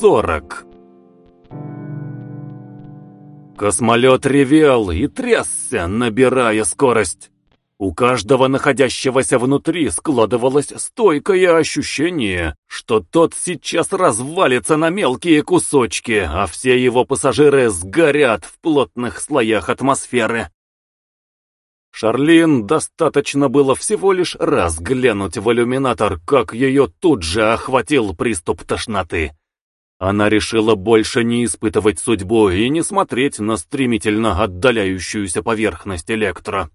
сорок. Космолет ревел и трясся, набирая скорость. У каждого находящегося внутри складывалось стойкое ощущение, что тот сейчас развалится на мелкие кусочки, а все его пассажиры сгорят в плотных слоях атмосферы. Шарлин достаточно было всего лишь раз глянуть в иллюминатор, как ее тут же охватил приступ тошноты. Она решила больше не испытывать судьбу и не смотреть на стремительно отдаляющуюся поверхность электро.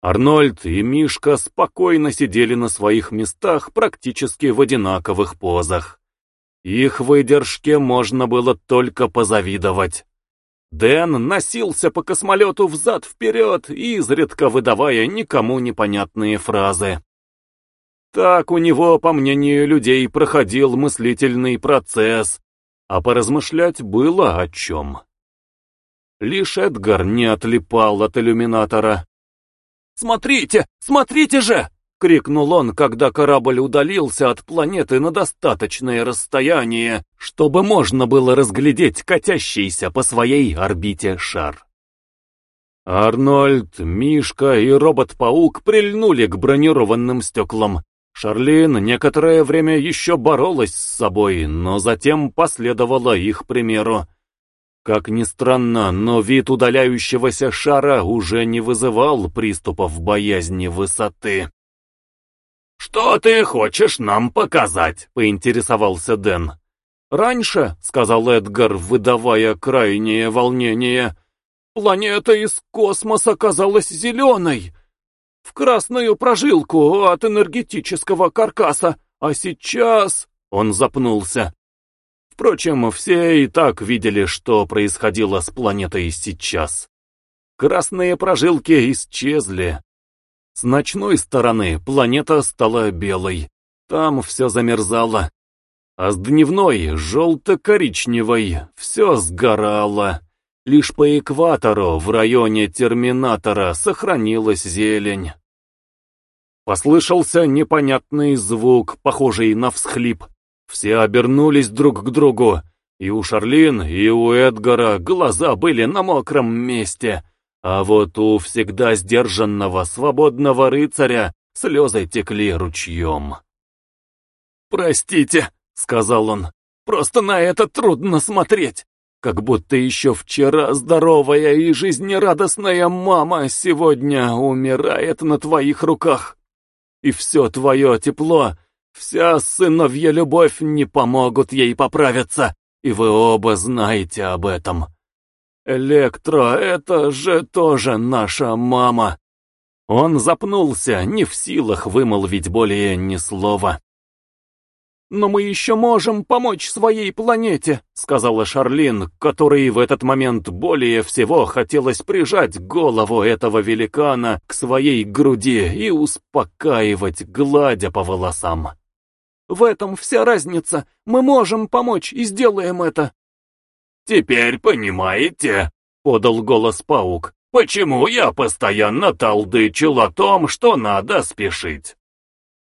Арнольд и Мишка спокойно сидели на своих местах практически в одинаковых позах. Их выдержке можно было только позавидовать. Дэн носился по космолету взад-вперед, изредка выдавая никому непонятные фразы. Так у него, по мнению людей, проходил мыслительный процесс, а поразмышлять было о чем. Лишь Эдгар не отлипал от иллюминатора. «Смотрите! Смотрите же!» — крикнул он, когда корабль удалился от планеты на достаточное расстояние, чтобы можно было разглядеть катящийся по своей орбите шар. Арнольд, Мишка и робот-паук прильнули к бронированным стеклам. Шарлин некоторое время еще боролась с собой, но затем последовала их примеру. Как ни странно, но вид удаляющегося шара уже не вызывал приступов боязни высоты. «Что ты хочешь нам показать?» — поинтересовался Дэн. «Раньше», — сказал Эдгар, выдавая крайнее волнение, — «планета из космоса казалась зеленой, в красную прожилку от энергетического каркаса, а сейчас...» — он запнулся. Впрочем, все и так видели, что происходило с планетой сейчас. Красные прожилки исчезли. С ночной стороны планета стала белой. Там все замерзало. А с дневной, желто-коричневой, все сгорало. Лишь по экватору, в районе терминатора, сохранилась зелень. Послышался непонятный звук, похожий на всхлип. Все обернулись друг к другу, и у Шарлин, и у Эдгара глаза были на мокром месте, а вот у всегда сдержанного, свободного рыцаря слезы текли ручьем. «Простите», — сказал он, — «просто на это трудно смотреть, как будто еще вчера здоровая и жизнерадостная мама сегодня умирает на твоих руках, и все твое тепло — Вся сыновья любовь не помогут ей поправиться, и вы оба знаете об этом. Электро — это же тоже наша мама. Он запнулся, не в силах вымолвить более ни слова. «Но мы еще можем помочь своей планете», — сказала Шарлин, которой в этот момент более всего хотелось прижать голову этого великана к своей груди и успокаивать, гладя по волосам. В этом вся разница. Мы можем помочь и сделаем это. «Теперь понимаете?» — подал голос паук. «Почему я постоянно толдычил о том, что надо спешить?»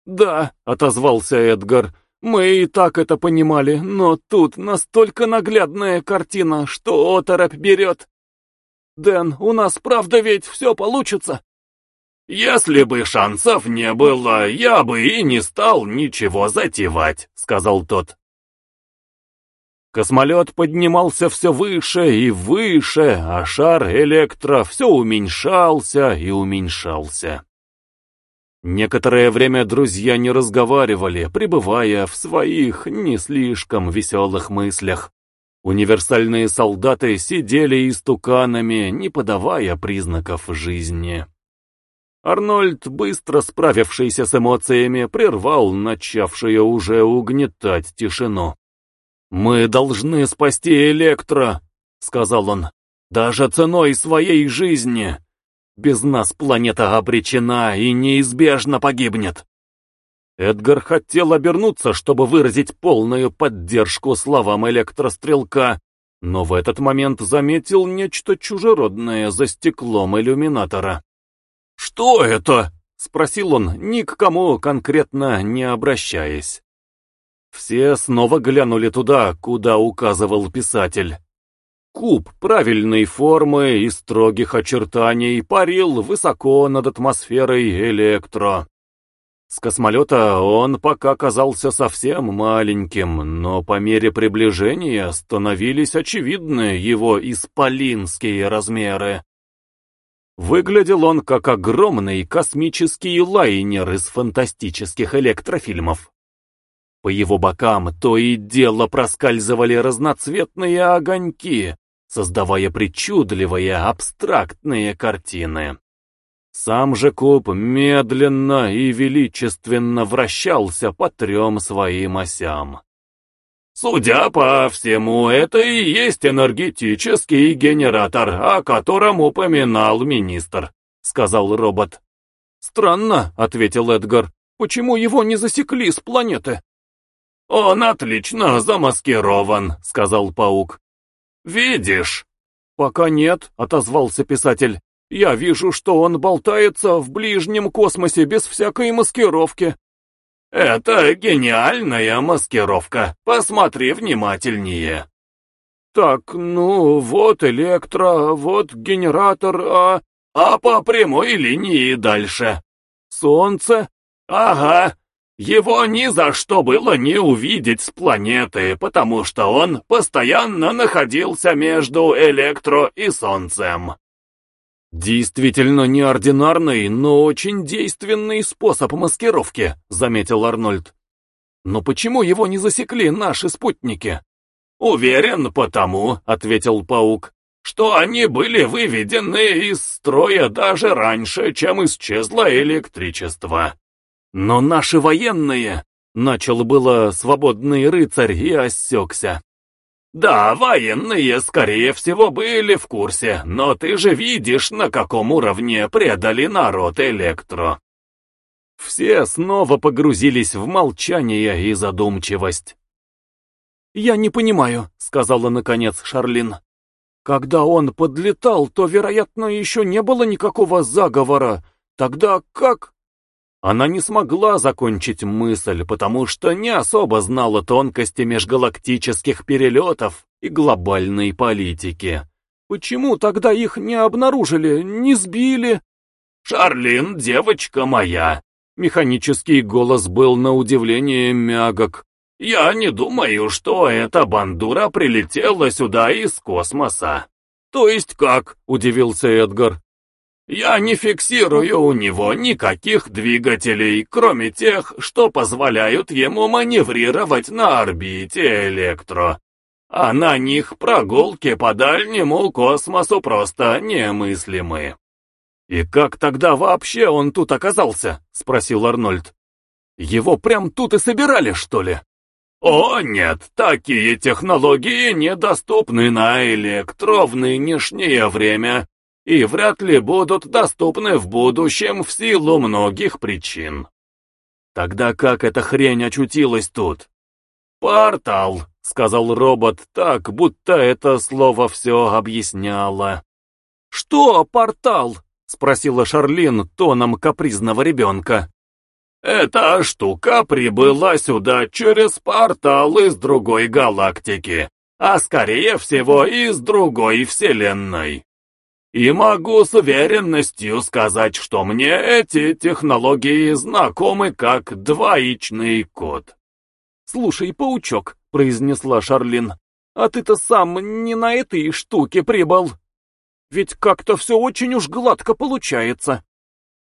«Да», — отозвался Эдгар, — «мы и так это понимали, но тут настолько наглядная картина, что оторопь берет. Дэн, у нас правда ведь все получится?» «Если бы шансов не было, я бы и не стал ничего затевать», — сказал тот. Космолет поднимался все выше и выше, а шар электро все уменьшался и уменьшался. Некоторое время друзья не разговаривали, пребывая в своих не слишком веселых мыслях. Универсальные солдаты сидели истуканами, не подавая признаков жизни. Арнольд, быстро справившийся с эмоциями, прервал начавшую уже угнетать тишину. «Мы должны спасти Электро», — сказал он, — «даже ценой своей жизни. Без нас планета обречена и неизбежно погибнет». Эдгар хотел обернуться, чтобы выразить полную поддержку словам электрострелка, но в этот момент заметил нечто чужеродное за стеклом иллюминатора. «Что это?» — спросил он, ни к кому конкретно не обращаясь. Все снова глянули туда, куда указывал писатель. Куб правильной формы и строгих очертаний парил высоко над атмосферой электро. С космолета он пока казался совсем маленьким, но по мере приближения становились очевидны его исполинские размеры. Выглядел он как огромный космический лайнер из фантастических электрофильмов. По его бокам то и дело проскальзывали разноцветные огоньки, создавая причудливые абстрактные картины. Сам же куб медленно и величественно вращался по трем своим осям. «Судя по всему, это и есть энергетический генератор, о котором упоминал министр», — сказал робот. «Странно», — ответил Эдгар, — «почему его не засекли с планеты?» «Он отлично замаскирован», — сказал паук. «Видишь?» «Пока нет», — отозвался писатель. «Я вижу, что он болтается в ближнем космосе без всякой маскировки». «Это гениальная маскировка. Посмотри внимательнее». «Так, ну, вот электро, вот генератор, а...» «А по прямой линии дальше?» «Солнце?» «Ага, его ни за что было не увидеть с планеты, потому что он постоянно находился между Электро и Солнцем. «Действительно неординарный, но очень действенный способ маскировки», — заметил Арнольд. «Но почему его не засекли наши спутники?» «Уверен, потому», — ответил паук, «что они были выведены из строя даже раньше, чем исчезло электричество». «Но наши военные...» — начал было свободный рыцарь и осекся. «Да, военные, скорее всего, были в курсе, но ты же видишь, на каком уровне предали народ Электро». Все снова погрузились в молчание и задумчивость. «Я не понимаю», — сказала наконец Шарлин. «Когда он подлетал, то, вероятно, еще не было никакого заговора. Тогда как...» Она не смогла закончить мысль, потому что не особо знала тонкости межгалактических перелетов и глобальной политики. Почему тогда их не обнаружили, не сбили? «Шарлин, девочка моя!» Механический голос был на удивление мягок. «Я не думаю, что эта бандура прилетела сюда из космоса». «То есть как?» — удивился Эдгар. Я не фиксирую у него никаких двигателей, кроме тех, что позволяют ему маневрировать на орбите электро. А на них прогулки по дальнему космосу просто немыслимы. «И как тогда вообще он тут оказался?» — спросил Арнольд. «Его прям тут и собирали, что ли?» «О, нет, такие технологии недоступны на электро в нынешнее время и вряд ли будут доступны в будущем в силу многих причин. Тогда как эта хрень очутилась тут? «Портал», — сказал робот так, будто это слово все объясняло. «Что портал?» — спросила Шарлин тоном капризного ребенка. «Эта штука прибыла сюда через портал из другой галактики, а скорее всего из другой вселенной. И могу с уверенностью сказать, что мне эти технологии знакомы как двоичный код. «Слушай, паучок», — произнесла Шарлин, — «а ты-то сам не на этой штуке прибыл. Ведь как-то все очень уж гладко получается».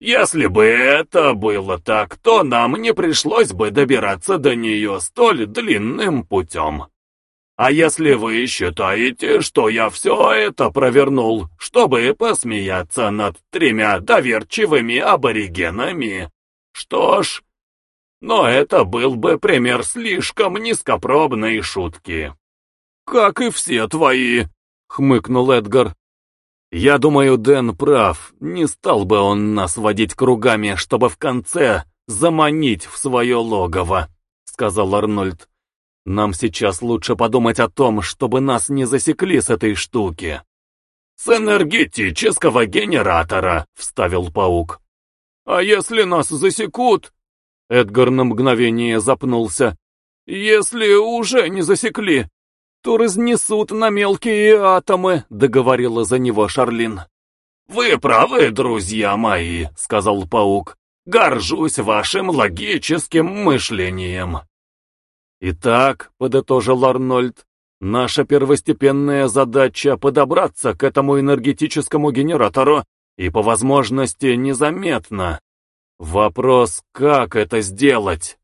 «Если бы это было так, то нам не пришлось бы добираться до нее столь длинным путем», а если вы считаете, что я все это провернул, чтобы посмеяться над тремя доверчивыми аборигенами, что ж, но это был бы пример слишком низкопробной шутки. «Как и все твои», — хмыкнул Эдгар. «Я думаю, Дэн прав, не стал бы он нас водить кругами, чтобы в конце заманить в свое логово», — сказал Арнольд. Нам сейчас лучше подумать о том, чтобы нас не засекли с этой штуки. «С энергетического генератора», — вставил паук. «А если нас засекут?» Эдгар на мгновение запнулся. Если уже не засекли, то разнесут на мелкие атомы», — договорила за него Шарлин. «Вы правы, друзья мои», — сказал паук. «Горжусь вашим логическим мышлением». «Итак», — подытожил Арнольд, — «наша первостепенная задача — подобраться к этому энергетическому генератору и, по возможности, незаметно. Вопрос, как это сделать?»